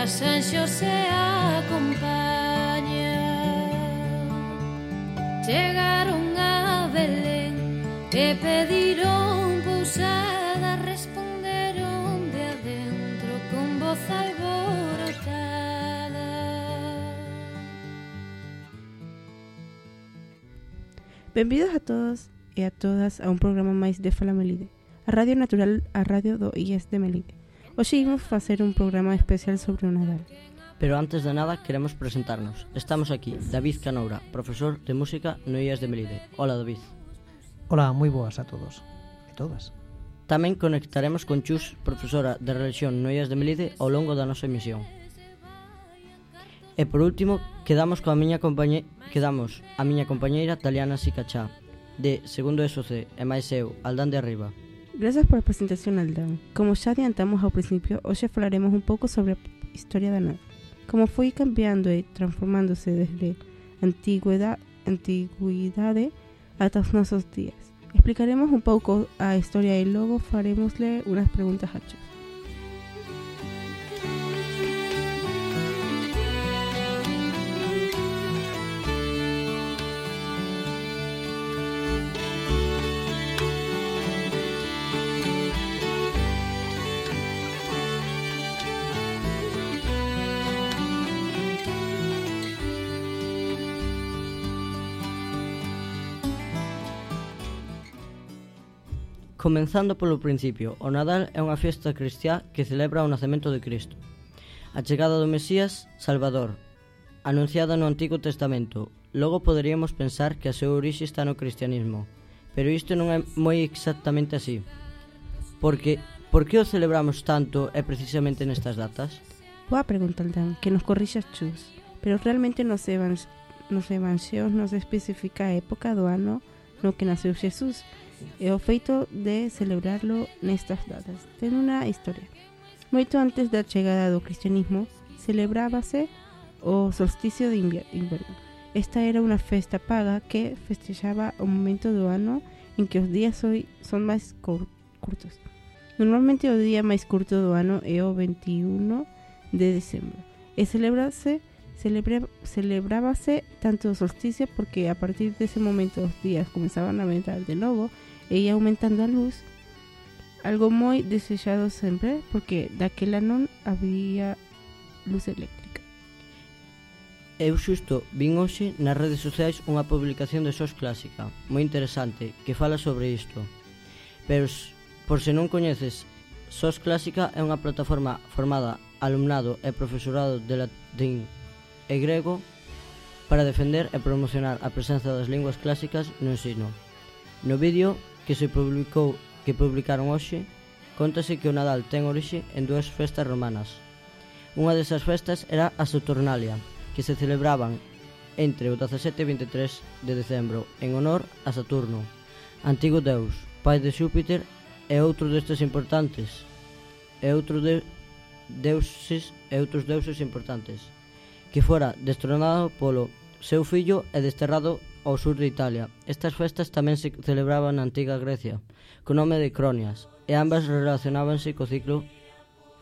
a San José acompaña. Chegaron a Belén e pediron pousada, responderon de adentro con voz alborotada. Benvidos a todos e a todas a un programa máis de Falamelide, a Radio Natural, a Radio do IES de Melide. Hoxe imos facer un programa especial sobre o Nadal. Pero antes de nada queremos presentarnos. Estamos aquí, David Canoura, profesor de música no IAS de Melide. Hola, David. Hola, moi boas a todos e todas. Tamén conectaremos con Chus, profesora de religión no IAS de Melide, ao longo da nosa emisión. E por último, quedamos coa miña compañe... quedamos a miña compañeira Taliana Sicachá, de segundo SOC, e máis eu, Aldán de Arriba. Grazas por a presentación, Aldán. Como xa adiantamos ao principio, hoxe falaremos un pouco sobre a historia da Nadal. Como foi cambiando e transformándose desde antigüedade, antigüidade ata os nosos días. Explicaremos un pouco a historia e logo faremosle unhas preguntas a Chus. Comenzando polo principio, o Nadal é unha festa cristiá que celebra o nacemento de Cristo. A chegada do Mesías, Salvador, anunciada no Antigo Testamento. Logo poderíamos pensar que a súa orixe está no cristianismo, pero isto non é moi exactamente así. Porque por que o celebramos tanto e precisamente nestas datas? Boa pregunta, Aldán, que nos corrixas chus. Pero realmente nos, evans, nos evanxeos nos especifica a época do ano no que naceu Xesús, e o feito de celebrarlo nestas datas. Ten unha historia. Moito antes da chegada do cristianismo, celebrábase o solsticio de inverno. Esta era unha festa paga que festexaba o momento do ano en que os días hoy son máis curtos. Normalmente o día máis curto do ano é o 21 de decembro e celebrase Celebra, celebrábase tanto el solsticio porque a partir de ese momento los días comenzaban a aumentar de nuevo e ia aumentando a luz. Algo moi desexado sempre porque daquela non había luz eléctrica. Eu xusto vin hoxe nas redes sociais unha publicación de SOS Clásica, moi interesante, que fala sobre isto. Pero por se non coñeces, SOS Clásica é unha plataforma formada alumnado e profesorado de latín e grego para defender e promocionar a presenza das linguas clásicas no ensino. No vídeo que se publicou que publicaron hoxe, contase que o Nadal ten orixe en dúas festas romanas. Unha desas festas era a Saturnalia, que se celebraban entre o 17 e 23 de decembro en honor a Saturno, antigo deus, pai de Xúpiter e outro destes importantes, e outro de deuses e outros deuses importantes que fora destronado polo seu fillo e desterrado ao sur de Italia. Estas festas tamén se celebraban na antiga Grecia, co nome de Cronias, e ambas relacionábanse co ciclo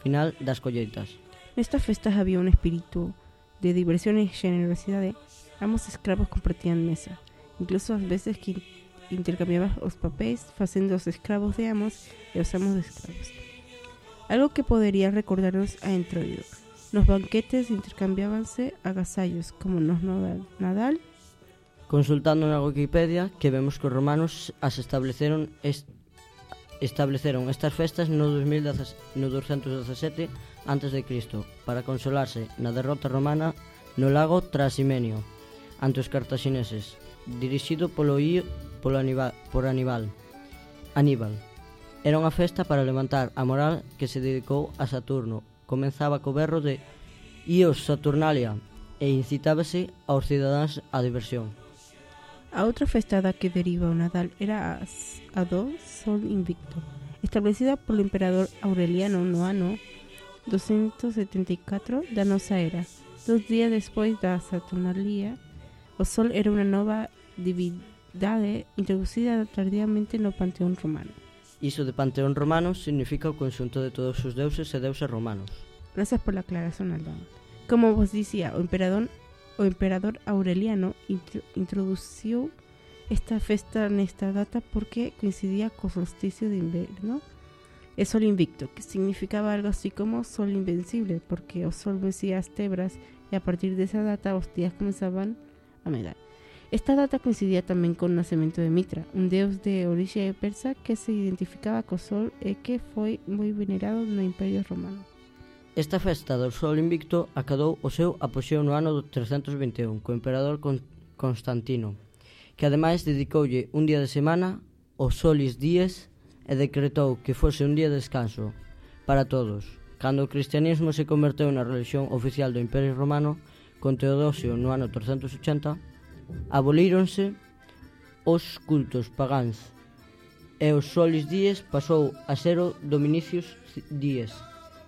final das colleitas. Nestas festas había un espírito de diversión e generosidade. Ambos escravos compartían mesa, incluso as veces que intercambiaban os papéis facendo os escravos de amos e os amos de escravos. Algo que podería recordarnos a Entroido, Nos banquetes intercambiábanse agasallos, como nos no Nadal. Consultando na Wikipedia, que vemos que os romanos as estableceron est estableceron estas festas no, 2010, no 217 antes de Cristo para consolarse na derrota romana no lago Trasimenio ante os cartaxineses, dirixido polo I, polo Aníbal, por Aníbal. Aníbal. Era unha festa para levantar a moral que se dedicou a Saturno comenzaba co berro de Ios Saturnalia e incitábase aos cidadáns á diversión. A outra festada que deriva o Nadal era a do Sol Invicto, establecida polo emperador Aureliano no ano 274 da nosa era. Dos días despois da Saturnalia, o Sol era unha nova divindade introducida tardíamente no Panteón Romano. Iso de panteón romano significa o conxunto de todos os deuses e deusas romanos. Gracias por la aclaración, Aldán. Como vos dicía, o emperador, o emperador Aureliano intro, introduciu esta festa nesta data porque coincidía co solsticio de inverno e sol invicto, que significaba algo así como sol invencible, porque o sol vencía as tebras e a partir desa data os días comenzaban a medar. Esta data coincidía también con o nacemento de Mitra, un deus de orixe persa que se identificaba co sol e que foi moi venerado no Imperio Romano. Esta festa do Sol Invicto acadou o seu apoxeo no ano 321 co emperador Constantino, que ademais dedicoulle un día de semana o Solis Dies e decretou que fose un día de descanso para todos. Cando o cristianismo se converteu na religión oficial do Imperio Romano, con Teodosio no ano 380, Abolíronse os cultos pagáns e os solis días pasou a ser o dominicios días,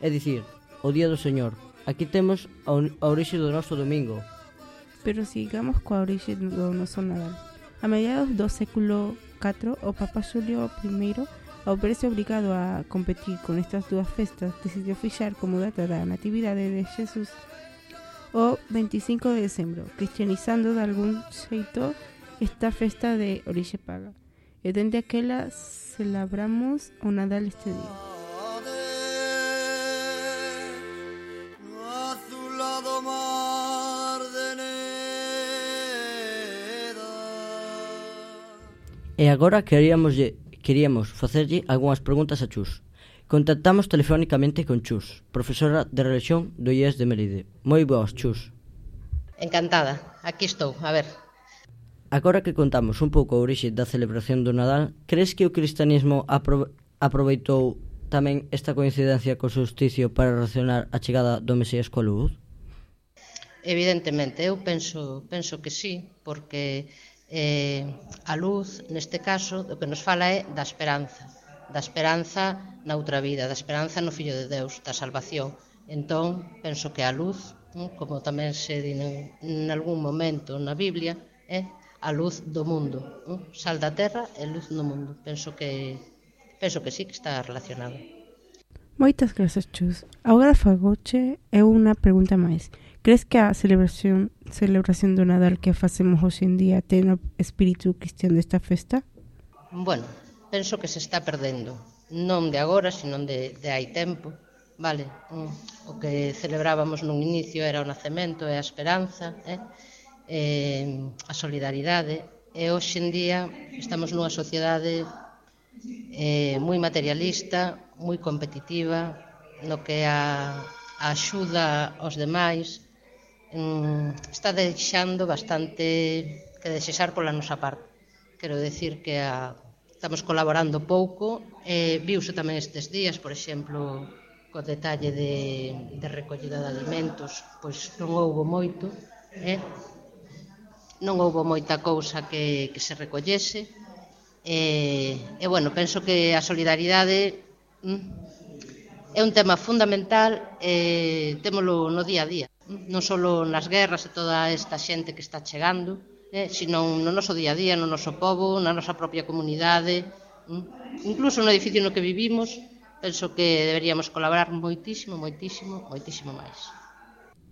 é dicir, o día do Señor. Aquí temos a orixe do noso domingo. Pero sigamos coa orixe do noso Nadal. A mediados do século IV, o Papa Xulio I ao verse obrigado a competir con estas dúas festas, decidiu fixar como data da natividade de Xesús o 25 de decembro, cristianizando de algún xeito esta festa de orixe paga. E dende aquela celebramos o Nadal este día. E agora queríamos queríamos facerlle algunhas preguntas a Chus. Contactamos telefónicamente con Chus, profesora de Religión do IES de Meride. Moi boas, Chus. Encantada, aquí estou, a ver. Agora que contamos un pouco a orixe da celebración do Nadal, crees que o cristianismo apro aproveitou tamén esta coincidencia co solsticio para relacionar a chegada do Mesías coa luz? Evidentemente, eu penso, penso que sí, porque eh, a luz, neste caso, do que nos fala é da esperanza da esperanza na outra vida, da esperanza no Fillo de Deus, da salvación. Entón, penso que a luz, como tamén se di en algún momento na Biblia, é a luz do mundo. Sal da terra e luz no mundo. Penso que penso que sí que está relacionado. Moitas grazas, Chus. Agora fagoche é unha pregunta máis. Crees que a celebración celebración do Nadal que facemos hoxe en día ten o espírito cristián desta festa? Bueno, penso que se está perdendo. Non de agora, sino de, de hai tempo. Vale, mm, o que celebrábamos nun inicio era o nacemento e a esperanza, eh? E, a solidaridade. E hoxe en día estamos nunha sociedade eh, moi materialista, moi competitiva, no que a, a axuda aos demais mm, está deixando bastante que desexar pola nosa parte. Quero decir que a estamos colaborando pouco. Eh, viuse tamén estes días, por exemplo, co detalle de, de recollida de alimentos, pois non houbo moito, eh? non houbo moita cousa que, que se recollese, e, e bueno, penso que a solidaridade mm, é un tema fundamental, e témolo no día a día, mm, non só nas guerras e toda esta xente que está chegando, eh, sino no noso día a día, no noso povo, na nosa propia comunidade, mm. incluso no edificio no que vivimos, penso que deberíamos colaborar moitísimo, moitísimo, moitísimo máis.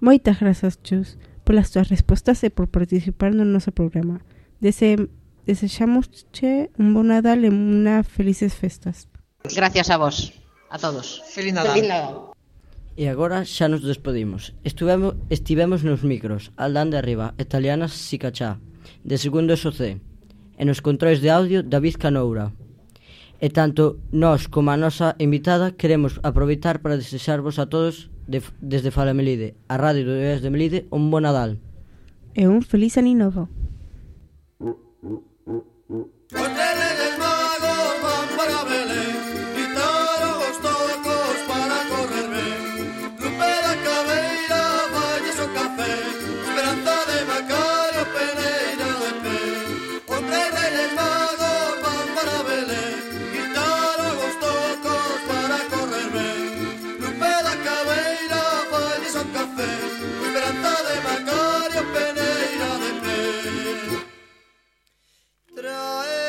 Moitas grazas, Chus, polas túas respostas e por participar no noso programa. Dese, desexamos che un bon Nadal e unha felices festas. Gracias a vos, a todos. Feliz Nadal. Feliz Nadal. E agora xa nos despedimos. Estivemos, estivemos nos micros, Aldán de Arriba, Italianas Sicachá, de Segundo SOC, e nos controis de audio David Canoura. E tanto nós como a nosa invitada queremos aproveitar para desexarvos a todos de, desde Fala Melide, a Radio do de Melide, un bon Nadal. E un feliz ano novo.